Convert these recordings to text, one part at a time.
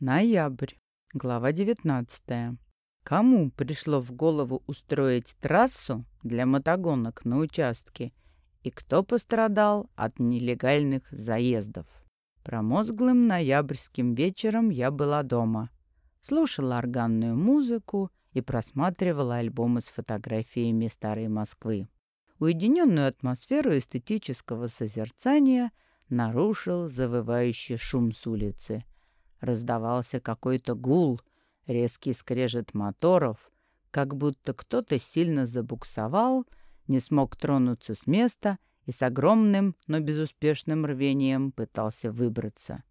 Ноябрь. Глава 19. Кому пришло в голову устроить трассу для мотогонок на участке и кто пострадал от нелегальных заездов? Промозглым ноябрьским вечером я была дома. Слушала органную музыку и просматривала альбомы с фотографиями старой Москвы. Уединенную атмосферу эстетического созерцания нарушил завывающий шум с улицы – Раздавался какой-то гул, резкий скрежет моторов, как будто кто-то сильно забуксовал, не смог тронуться с места и с огромным, но безуспешным рвением пытался выбраться.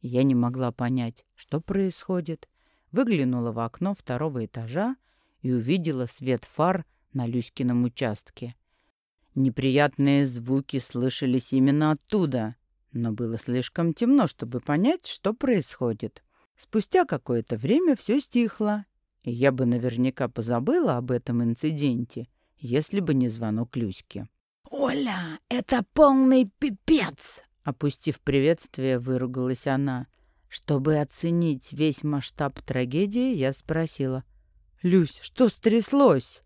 Я не могла понять, что происходит. Выглянула в окно второго этажа и увидела свет фар на Люськином участке. Неприятные звуки слышались именно оттуда. Но было слишком темно, чтобы понять, что происходит. Спустя какое-то время все стихло, и я бы наверняка позабыла об этом инциденте, если бы не звонок Люськи. «Оля, это полный пипец!» Опустив приветствие, выругалась она. Чтобы оценить весь масштаб трагедии, я спросила. «Люсь, что стряслось?»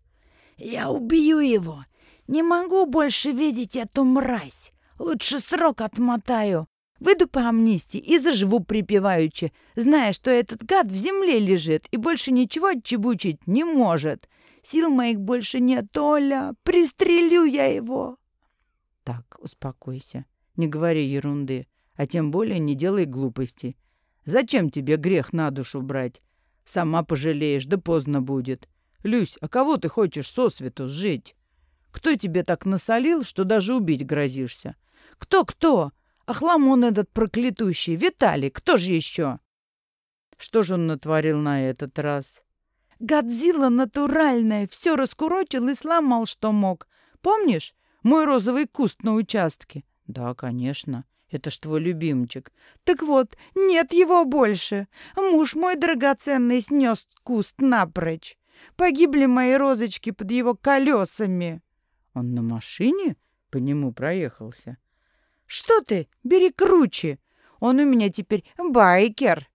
«Я убью его! Не могу больше видеть эту мразь! Лучше срок отмотаю. Выйду по амнистии и заживу припеваючи, зная, что этот гад в земле лежит и больше ничего отчебучить не может. Сил моих больше нет, Оля. Пристрелю я его. Так, успокойся. Не говори ерунды, а тем более не делай глупостей. Зачем тебе грех на душу брать? Сама пожалеешь, да поздно будет. Люсь, а кого ты хочешь сосвету жить? Кто тебе так насолил, что даже убить грозишься? Кто-кто? Ахламон этот проклятущий. Виталий, кто же еще? Что же он натворил на этот раз? Годзилла натуральная. Все раскурочил и сломал, что мог. Помнишь мой розовый куст на участке? Да, конечно. Это ж твой любимчик. Так вот, нет его больше. Муж мой драгоценный снес куст напрочь. Погибли мои розочки под его колесами. Он на машине по нему проехался? «Что ты? Бери круче! Он у меня теперь байкер!»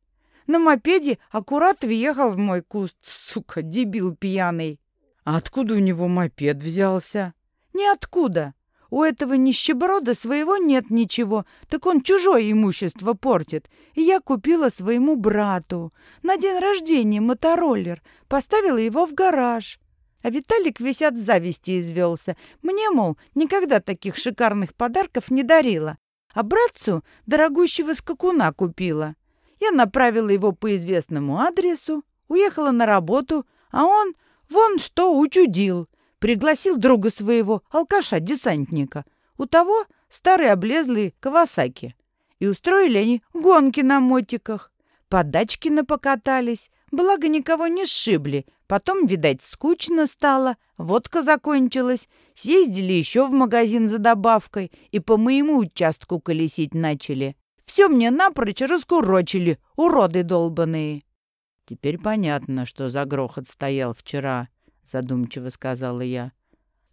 На мопеде аккурат въехал в мой куст, сука, дебил пьяный. А откуда у него мопед взялся? Ниоткуда. У этого нищеброда своего нет ничего, так он чужое имущество портит. И я купила своему брату. На день рождения мотороллер. Поставила его в гараж. А Виталик весь от зависти извелся. Мне, мол, никогда таких шикарных подарков не дарила. А братцу дорогущего скакуна купила. Я направила его по известному адресу, уехала на работу, а он вон что учудил. Пригласил друга своего, алкаша-десантника. У того старый облезлый Кавасаки. И устроили они гонки на мотиках. Подачки напокатались, благо никого не сшибли, Потом, видать, скучно стало, водка закончилась, съездили еще в магазин за добавкой и по моему участку колесить начали. Все мне напрочь раскурочили, уроды долбаные. Теперь понятно, что за грохот стоял вчера, задумчиво сказала я.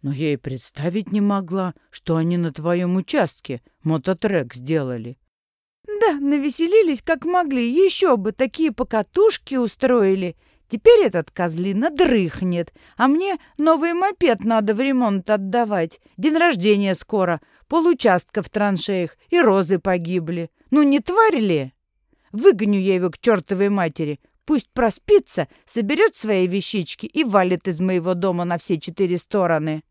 Но я и представить не могла, что они на твоем участке мототрек сделали. Да, навеселились как могли, еще бы такие покатушки устроили. Теперь этот козлина дрыхнет, а мне новый мопед надо в ремонт отдавать. День рождения скоро, получастка в траншеях, и розы погибли. Ну не тварь ли? Выгоню я его к чертовой матери. Пусть проспится, соберет свои вещички и валит из моего дома на все четыре стороны.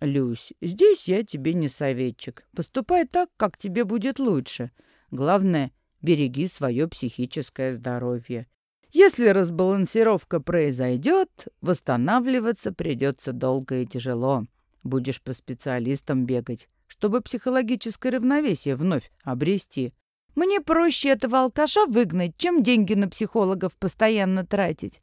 Люсь, здесь я тебе не советчик. Поступай так, как тебе будет лучше. Главное, береги свое психическое здоровье. Если разбалансировка произойдет, восстанавливаться придется долго и тяжело. Будешь по специалистам бегать, чтобы психологическое равновесие вновь обрести. Мне проще этого алкаша выгнать, чем деньги на психологов постоянно тратить.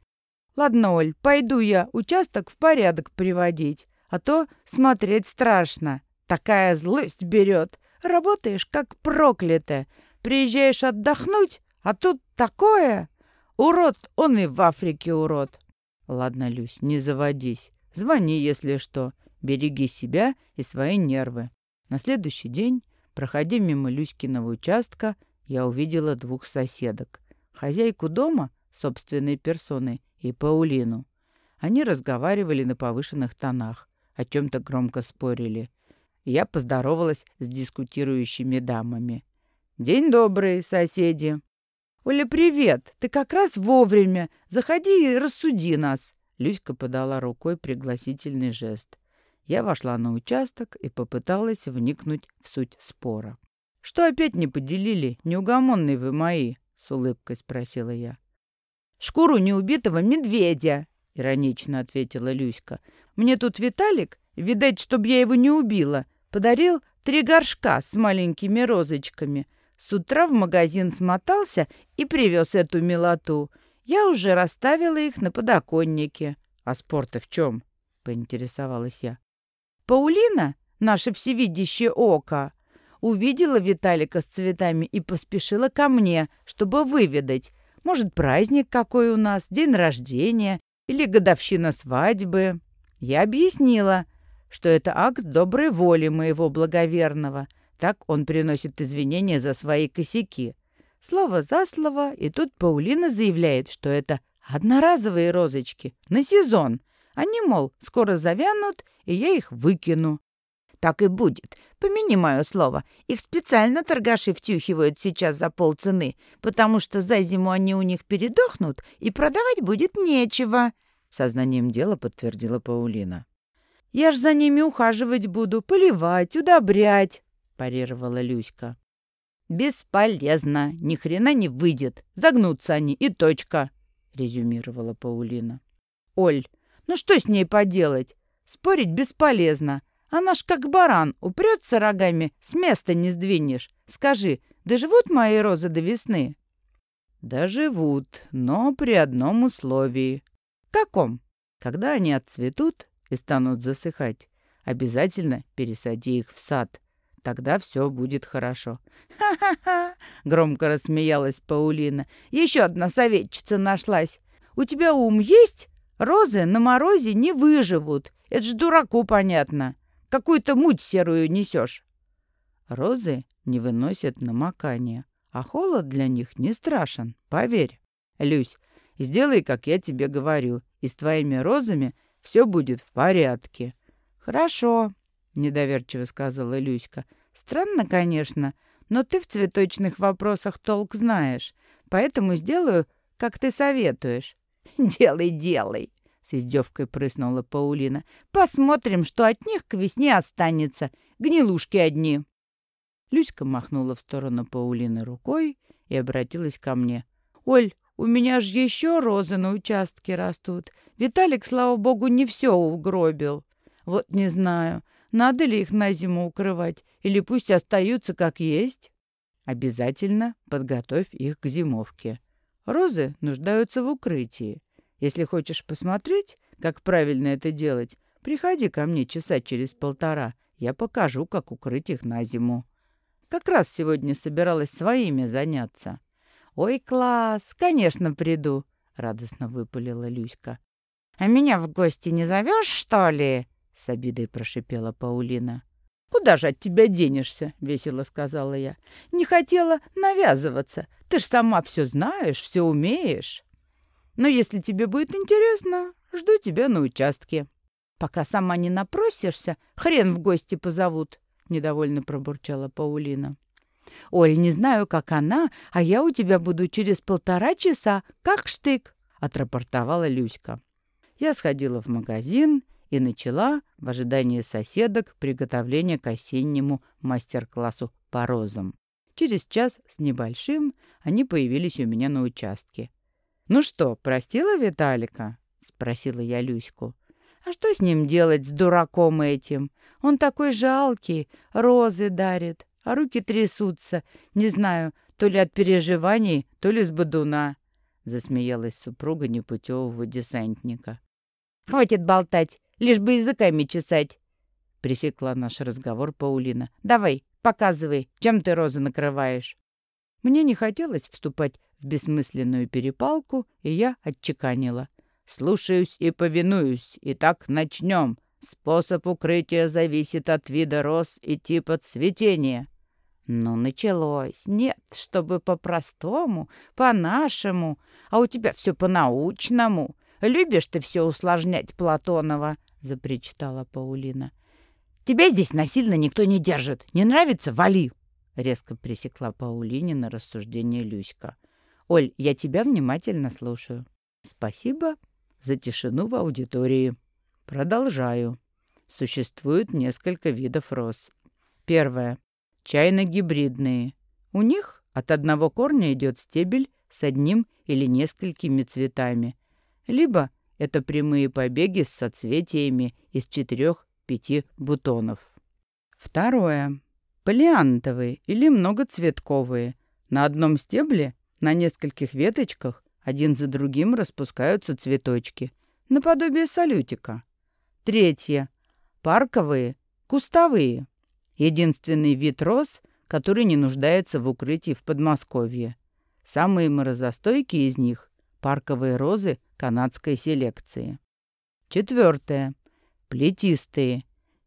Ладно, Оль, пойду я участок в порядок приводить, а то смотреть страшно. Такая злость берет. Работаешь как проклятая. Приезжаешь отдохнуть, а тут такое... Урод, он и в Африке урод. Ладно, Люсь, не заводись. Звони, если что. Береги себя и свои нервы. На следующий день, проходя мимо Люськиного участка, я увидела двух соседок. хозяйку дома собственной персоной и Паулину. Они разговаривали на повышенных тонах, о чем-то громко спорили. Я поздоровалась с дискутирующими дамами. «День добрый, соседи!» «Оля, привет! Ты как раз вовремя. Заходи и рассуди нас!» Люська подала рукой пригласительный жест. Я вошла на участок и попыталась вникнуть в суть спора. «Что опять не поделили, неугомонные вы мои?» — с улыбкой спросила я. «Шкуру неубитого медведя!» — иронично ответила Люська. «Мне тут Виталик, видать, чтоб я его не убила, подарил три горшка с маленькими розочками. С утра в магазин смотался и привез эту милоту. Я уже расставила их на подоконнике. А спорта в чем? поинтересовалась я. Паулина, наше всевидящее око, увидела Виталика с цветами и поспешила ко мне, чтобы выведать, может, праздник какой у нас, день рождения или годовщина свадьбы. Я объяснила, что это акт доброй воли моего благоверного. Так он приносит извинения за свои косяки. Слово за слово, и тут Паулина заявляет, что это одноразовые розочки на сезон. Они, мол, скоро завянут, и я их выкину. Так и будет. Помяни мое слово. Их специально торгаши втюхивают сейчас за полцены, потому что за зиму они у них передохнут, и продавать будет нечего. Сознанием дела подтвердила Паулина. «Я ж за ними ухаживать буду, поливать, удобрять», — парировала Люська. «Бесполезно, ни хрена не выйдет. Загнутся они, и точка», — резюмировала Паулина. «Оль, ну что с ней поделать? Спорить бесполезно. Она ж как баран, упрется рогами, с места не сдвинешь. Скажи, доживут мои розы до весны?» «Доживут, но при одном условии». «Каком?» «Когда они отцветут и станут засыхать, обязательно пересади их в сад» Тогда все будет хорошо. «Ха-ха-ха!» — громко рассмеялась Паулина. «Еще одна советчица нашлась. У тебя ум есть? Розы на морозе не выживут. Это ж дураку понятно. Какую-то муть серую несешь». Розы не выносят намокания, а холод для них не страшен, поверь. Люсь, сделай, как я тебе говорю, и с твоими розами все будет в порядке. «Хорошо», — недоверчиво сказала Люська. Странно, конечно, но ты в цветочных вопросах толк знаешь, поэтому сделаю, как ты советуешь». «Делай, делай!» — с издевкой прыснула Паулина. «Посмотрим, что от них к весне останется. Гнилушки одни». Люська махнула в сторону Паулины рукой и обратилась ко мне. «Оль, у меня же еще розы на участке растут. Виталик, слава богу, не все угробил. Вот не знаю, надо ли их на зиму укрывать, или пусть остаются как есть? Обязательно подготовь их к зимовке. Розы нуждаются в укрытии. Если хочешь посмотреть, как правильно это делать, приходи ко мне часа через полтора. Я покажу, как укрыть их на зиму. Как раз сегодня собиралась своими заняться. «Ой, класс! Конечно, приду!» — радостно выпалила Люська. «А меня в гости не зовешь, что ли?» — с обидой прошипела Паулина. «Куда же от тебя денешься?» — весело сказала я. «Не хотела навязываться. Ты ж сама все знаешь, все умеешь. Но если тебе будет интересно, жду тебя на участке. Пока сама не напросишься, хрен в гости позовут», — недовольно пробурчала Паулина. «Оль, не знаю, как она, а я у тебя буду через полтора часа, как штык», — отрапортовала Люська. Я сходила в магазин и начала, в ожидании соседок, приготовление к осеннему мастер-классу по розам. Через час с небольшим они появились у меня на участке. «Ну что, простила Виталика?» — спросила я Люську. «А что с ним делать, с дураком этим? Он такой жалкий, розы дарит, а руки трясутся. Не знаю, то ли от переживаний, то ли с бодуна», — засмеялась супруга непутевого десантника. «Хватит болтать лишь бы языками чесать. Пресекла наш разговор Паулина. «Давай, показывай, чем ты розы накрываешь?» Мне не хотелось вступать в бессмысленную перепалку, и я отчеканила. «Слушаюсь и повинуюсь. Итак, начнем. Способ укрытия зависит от вида роз и типа цветения». Ну, началось. Нет, чтобы по-простому, по-нашему. А у тебя все по-научному. Любишь ты все усложнять, Платонова, запричитала Паулина. Тебя здесь насильно никто не держит. Не нравится? Вали. Резко пресекла Паулинина рассуждение Люська. Оль, я тебя внимательно слушаю. Спасибо за тишину в аудитории. Продолжаю. Существует несколько видов роз. Первое. Чайно-гибридные. У них от одного корня идет стебель с одним или несколькими цветами. Либо это прямые побеги с соцветиями из четырех-пяти бутонов. Второе. Полиантовые или многоцветковые. На одном стебле, на нескольких веточках, один за другим распускаются цветочки, наподобие салютика. Третье. Парковые, кустовые. Единственный вид роз, который не нуждается в укрытии в Подмосковье. Самые морозостойкие из них – парковые розы канадской селекции. Четвертое. Плетистые.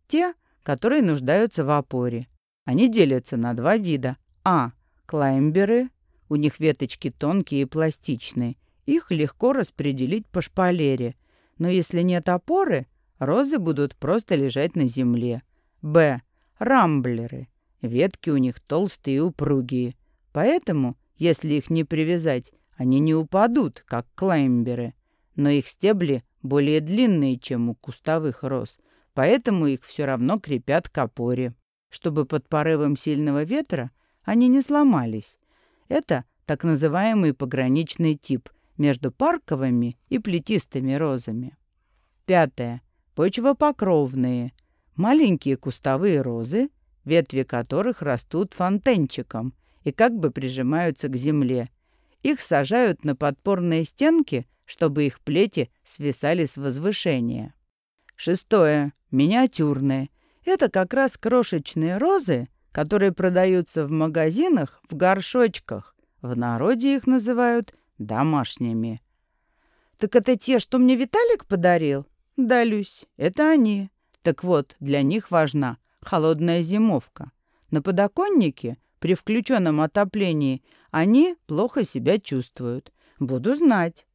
Те, которые нуждаются в опоре. Они делятся на два вида. А. Клаймберы. У них веточки тонкие и пластичные. Их легко распределить по шпалере. Но если нет опоры, розы будут просто лежать на земле. Б. Рамблеры. Ветки у них толстые и упругие. Поэтому, если их не привязать, они не упадут, как клаймберы. Но их стебли более длинные, чем у кустовых роз, поэтому их все равно крепят к опоре чтобы под порывом сильного ветра они не сломались. Это так называемый пограничный тип между парковыми и плетистыми розами. Пятое. Почвопокровные. Маленькие кустовые розы, ветви которых растут фонтенчиком и как бы прижимаются к земле. Их сажают на подпорные стенки, чтобы их плети свисали с возвышения. Шестое. Миниатюрные – это как раз крошечные розы, которые продаются в магазинах в горшочках. В народе их называют домашними. «Так это те, что мне Виталик подарил?» «Да, Люсь, это они. Так вот, для них важна холодная зимовка. На подоконнике при включенном отоплении они плохо себя чувствуют. Буду знать.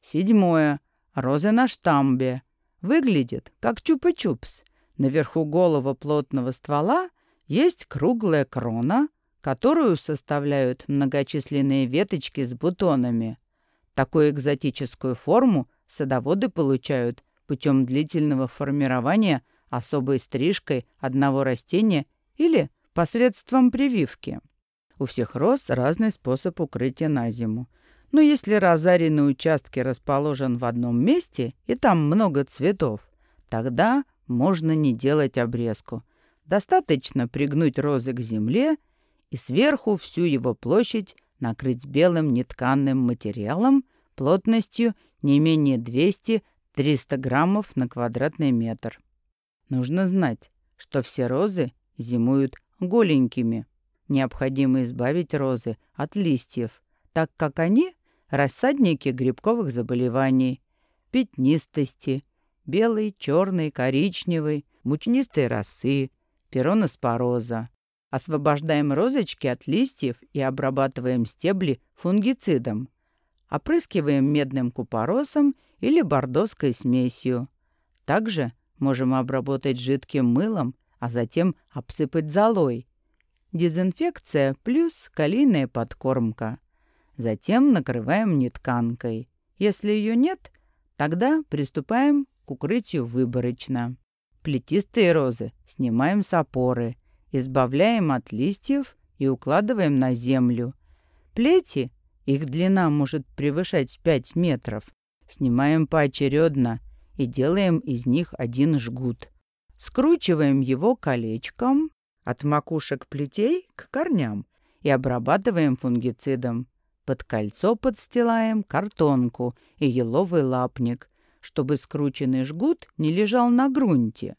Седьмое. Розы на штамбе. Выглядит как чупа-чупс. Наверху голого плотного ствола есть круглая крона, которую составляют многочисленные веточки с бутонами. Такую экзотическую форму садоводы получают путем длительного формирования особой стрижкой одного растения или посредством прививки. У всех роз разный способ укрытия на зиму. Но если розарий на участке расположен в одном месте и там много цветов, тогда можно не делать обрезку. Достаточно пригнуть розы к земле и сверху всю его площадь накрыть белым нетканным материалом плотностью не менее 200-300 граммов на квадратный метр. Нужно знать, что все розы зимуют голенькими. Необходимо избавить розы от листьев, так как они – рассадники грибковых заболеваний, пятнистости, белый, черный, коричневый, мучнистые росы, пероноспороза. Освобождаем розочки от листьев и обрабатываем стебли фунгицидом. Опрыскиваем медным купоросом или бордоской смесью. Также можем обработать жидким мылом, а затем обсыпать золой. Дезинфекция плюс калийная подкормка. Затем накрываем нетканкой. Если ее нет, тогда приступаем к укрытию выборочно. Плетистые розы снимаем с опоры, избавляем от листьев и укладываем на землю. Плети, их длина может превышать 5 метров, снимаем поочередно и делаем из них один жгут. Скручиваем его колечком от макушек плетей к корням и обрабатываем фунгицидом. Под кольцо подстилаем картонку и еловый лапник чтобы скрученный жгут не лежал на грунте.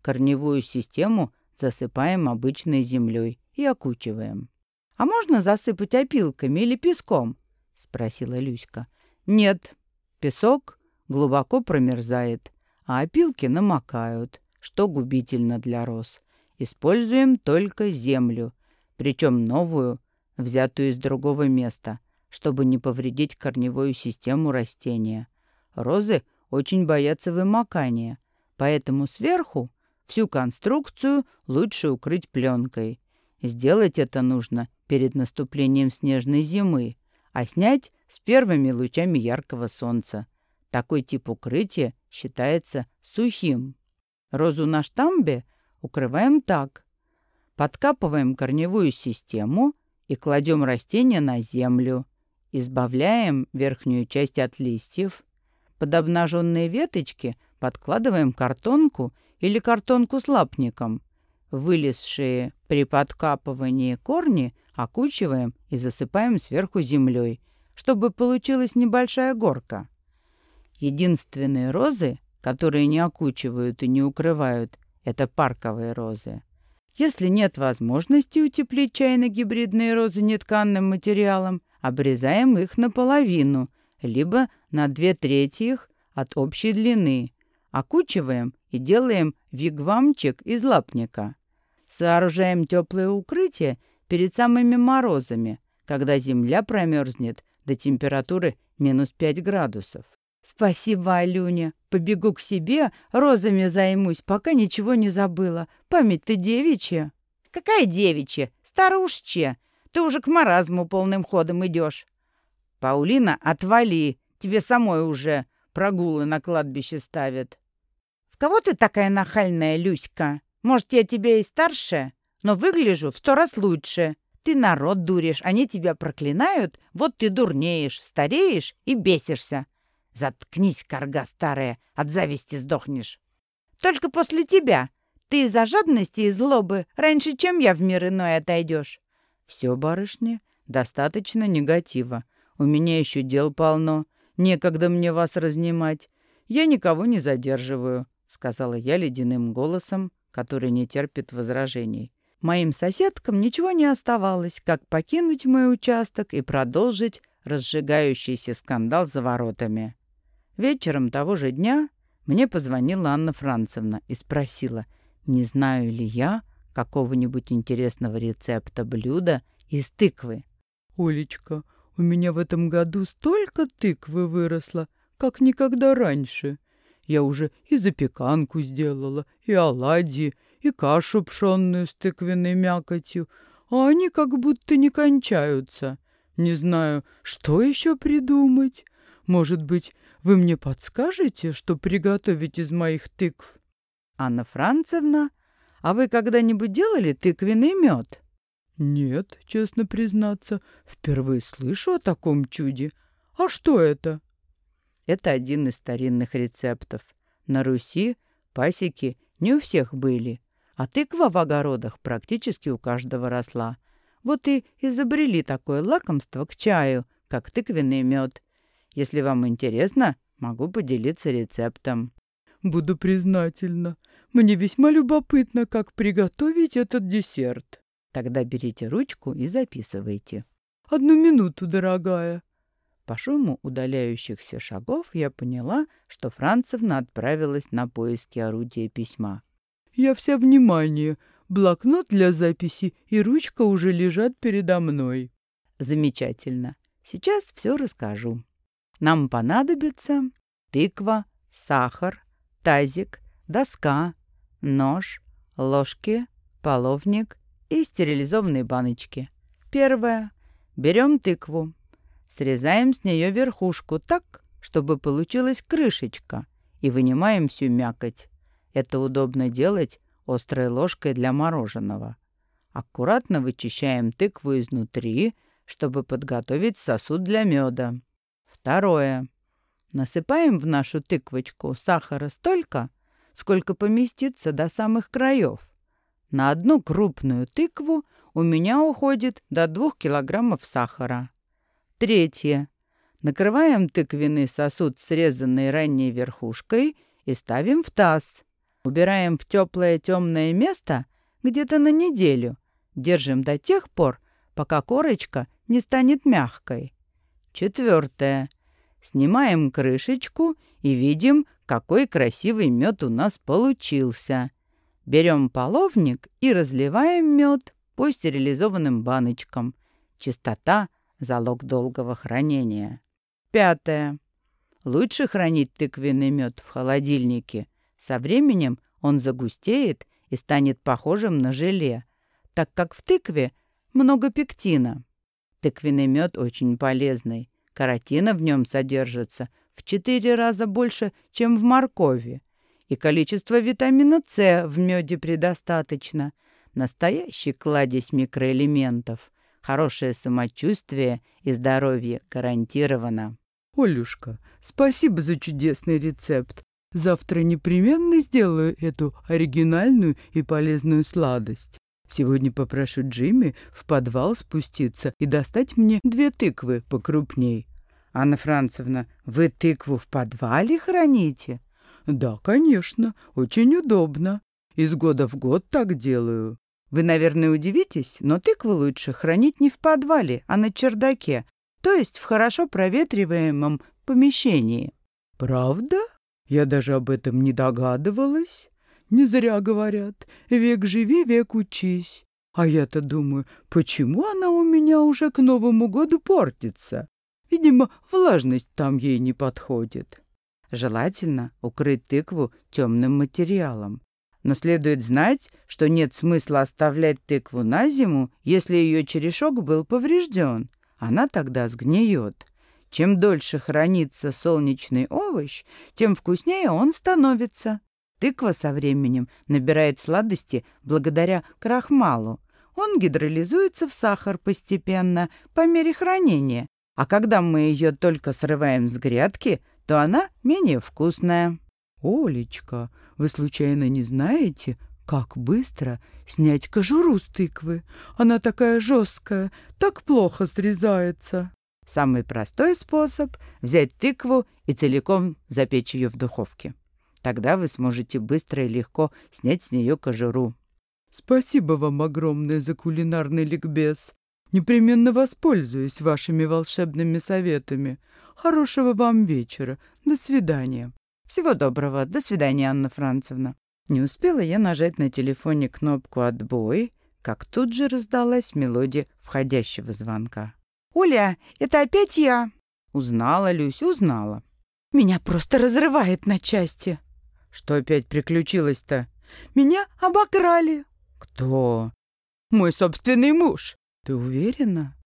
Корневую систему засыпаем обычной землей и окучиваем. «А можно засыпать опилками или песком?» — спросила Люська. «Нет, песок глубоко промерзает, а опилки намокают, что губительно для роз. Используем только землю. причем новую, взятую из другого места, чтобы не повредить корневую систему растения. Розы очень боятся вымокания, поэтому сверху всю конструкцию лучше укрыть пленкой. Сделать это нужно перед наступлением снежной зимы, а снять с первыми лучами яркого солнца. Такой тип укрытия считается сухим. Розу на штамбе укрываем так. Подкапываем корневую систему и кладем растение на землю. Избавляем верхнюю часть от листьев. Под обнаженные веточки подкладываем картонку или картонку с лапником. Вылезшие при подкапывании корни окучиваем и засыпаем сверху землей, чтобы получилась небольшая горка. Единственные розы, которые не окучивают и не укрывают, это парковые розы. Если нет возможности утеплить чайно-гибридные розы нетканным материалом, обрезаем их наполовину, либо на две трети их от общей длины. Окучиваем и делаем вигвамчик из лапника. Сооружаем теплое укрытие перед самыми морозами, когда земля промерзнет до температуры минус 5 градусов. «Спасибо, Алюня. Побегу к себе, розами займусь, пока ничего не забыла. Память-то девичья». «Какая девичья? Старушечья. Ты уже к маразму полным ходом идешь». «Паулина, отвали. Тебе самой уже прогулы на кладбище ставят». «В кого ты такая нахальная, Люська? Может, я тебе и старше, но выгляжу в сто раз лучше. Ты народ дуришь, они тебя проклинают, вот ты дурнеешь, стареешь и бесишься. Заткнись, корга старая, от зависти сдохнешь. Только после тебя. Ты из-за жадности и злобы раньше, чем я в мир иной отойдешь. Все, барышня, достаточно негатива. У меня еще дел полно. Некогда мне вас разнимать. Я никого не задерживаю, сказала я ледяным голосом, который не терпит возражений. Моим соседкам ничего не оставалось, как покинуть мой участок и продолжить разжигающийся скандал за воротами. Вечером того же дня мне позвонила Анна Францевна и спросила, не знаю ли я какого-нибудь интересного рецепта блюда из тыквы. «Олечка, у меня в этом году столько тыквы выросло, как никогда раньше. Я уже и запеканку сделала, и оладьи, и кашу пшенную с тыквенной мякотью, а они как будто не кончаются. Не знаю, что еще придумать. Может быть, вы мне подскажете, что приготовить из моих тыкв? Анна Францевна, а вы когда-нибудь делали тыквенный мед? Нет, честно признаться, впервые слышу о таком чуде. А что это? Это один из старинных рецептов. На Руси пасеки не у всех были, а тыква в огородах практически у каждого росла. Вот и изобрели такое лакомство к чаю, как тыквенный мед. Если вам интересно, могу поделиться рецептом. Буду признательна. Мне весьма любопытно, как приготовить этот десерт. Тогда берите ручку и записывайте. Одну минуту, дорогая. По шуму удаляющихся шагов я поняла, что Францевна отправилась на поиски орудия письма. «Я вся внимание. Блокнот для записи и ручка уже лежат передо мной». «Замечательно. Сейчас все расскажу». Нам понадобится тыква, сахар, тазик, доска, нож, ложки, половник и стерилизованные баночки. Первое. Берем тыкву, срезаем с нее верхушку так, чтобы получилась крышечка, и вынимаем всю мякоть. Это удобно делать острой ложкой для мороженого. Аккуратно вычищаем тыкву изнутри, чтобы подготовить сосуд для меда. Второе. Насыпаем в нашу тыквочку сахара столько, сколько поместится до самых краев. На одну крупную тыкву у меня уходит до двух килограммов сахара. Третье. Накрываем тыквенный сосуд, срезанный ранней верхушкой, и ставим в таз. Убираем в теплое темное место где-то на неделю. Держим до тех пор, пока корочка не станет мягкой. Четвертое. Снимаем крышечку и видим, какой красивый мед у нас получился. Берем половник и разливаем мед по стерилизованным баночкам. Чистота – залог долгого хранения. Пятое. Лучше хранить тыквенный мед в холодильнике. Со временем он загустеет и станет похожим на желе, так как в тыкве много пектина. Тыквенный мед очень полезный. Каротина в нем содержится в 4 раза больше, чем в моркови. И количество витамина С в меде предостаточно. Настоящий кладезь микроэлементов. Хорошее самочувствие и здоровье гарантировано. Олюшка, спасибо за чудесный рецепт. Завтра непременно сделаю эту оригинальную и полезную сладость. Сегодня попрошу Джимми в подвал спуститься и достать мне две тыквы покрупней. Анна Францевна, вы тыкву в подвале храните? Да, конечно, очень удобно. Из года в год так делаю. Вы, наверное, удивитесь, но тыкву лучше хранить не в подвале, а на чердаке, то есть в хорошо проветриваемом помещении. Правда? Я даже об этом не догадывалась. Не зря говорят, век живи, век учись. А я-то думаю, почему она у меня уже к Новому году портится? Видимо, влажность там ей не подходит. Желательно укрыть тыкву темным материалом. Но следует знать, что нет смысла оставлять тыкву на зиму, если ее черешок был поврежден. Она тогда сгниет. Чем дольше хранится солнечный овощ, тем вкуснее он становится. Тыква со временем набирает сладости благодаря крахмалу. Он гидролизуется в сахар постепенно, по мере хранения. А когда мы ее только срываем с грядки, то она менее вкусная. «Олечка, вы случайно не знаете, как быстро снять кожуру с тыквы? Она такая жесткая, так плохо срезается». Самый простой способ — взять тыкву и целиком запечь ее в духовке. Тогда вы сможете быстро и легко снять с нее кожуру. Спасибо вам огромное за кулинарный ликбез. Непременно воспользуюсь вашими волшебными советами. Хорошего вам вечера. До свидания. Всего доброго. До свидания, Анна Францевна. Не успела я нажать на телефоне кнопку «Отбой», как тут же раздалась мелодия входящего звонка. «Оля, это опять я!» Узнала, Люсь, узнала. «Меня просто разрывает на части!» «Что опять приключилось-то?» «Меня обокрали!» «Кто?» «Мой собственный муж!» «Ты уверена?»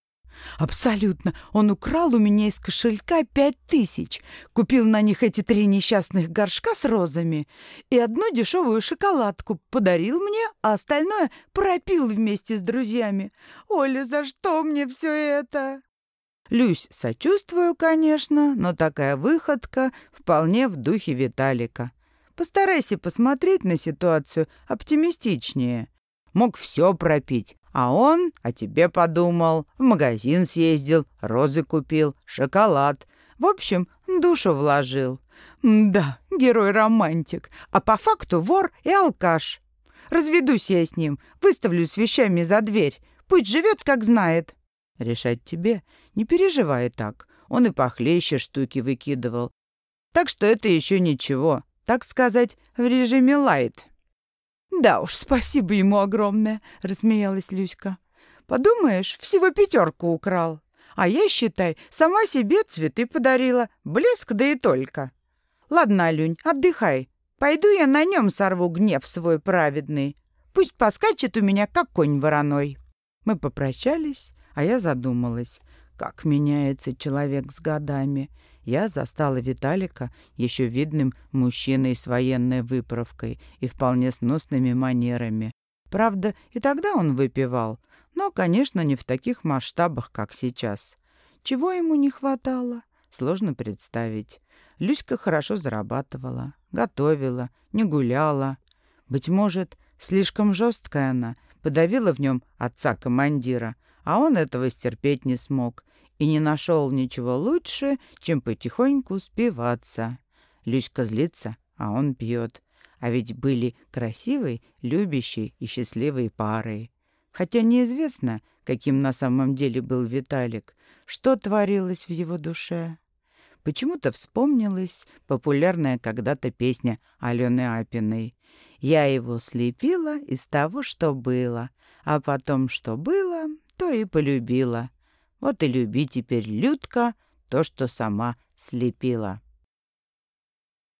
Абсолютно. Он украл у меня из кошелька пять тысяч, купил на них эти три несчастных горшка с розами и одну дешевую шоколадку подарил мне, а остальное пропил вместе с друзьями. Оля, за что мне все это? Люсь, сочувствую, конечно, но такая выходка вполне в духе Виталика. Постарайся посмотреть на ситуацию оптимистичнее. Мог все пропить, а он о тебе подумал, в магазин съездил, розы купил, шоколад. В общем, душу вложил. Да, герой-романтик, а по факту вор и алкаш. Разведусь я с ним, выставлю с вещами за дверь. Пусть живет, как знает. Решать тебе. Не переживай так. Он и похлеще штуки выкидывал. Так что это еще ничего. Так сказать, в режиме лайт. «Да уж, спасибо ему огромное», — рассмеялась Люська. «Подумаешь, всего пятерку украл. А я, считай, сама себе цветы подарила. Блеск, да и только. Ладно, Алюнь, отдыхай. Пойду я на нем сорву гнев свой праведный. Пусть поскачет у меня, как конь вороной». Мы попрощались, а я задумалась, как меняется человек с годами. Я застала Виталика еще видным мужчиной с военной выправкой и вполне сносными манерами. Правда, и тогда он выпивал, но, конечно, не в таких масштабах, как сейчас. Чего ему не хватало, сложно представить. Люська хорошо зарабатывала, готовила, не гуляла. Быть может, слишком жесткая она, подавила в нем отца-командира, а он этого стерпеть не смог и не нашел ничего лучше, чем потихоньку спиваться. Люська злится, а он пьет. А ведь были красивой, любящей и счастливой парой. Хотя неизвестно, каким на самом деле был Виталик, что творилось в его душе. Почему-то вспомнилась популярная когда-то песня Алены Апиной. «Я его слепила из того, что было, А потом, что было, то и полюбила. Вот и люби теперь, Людка, то, что сама слепила.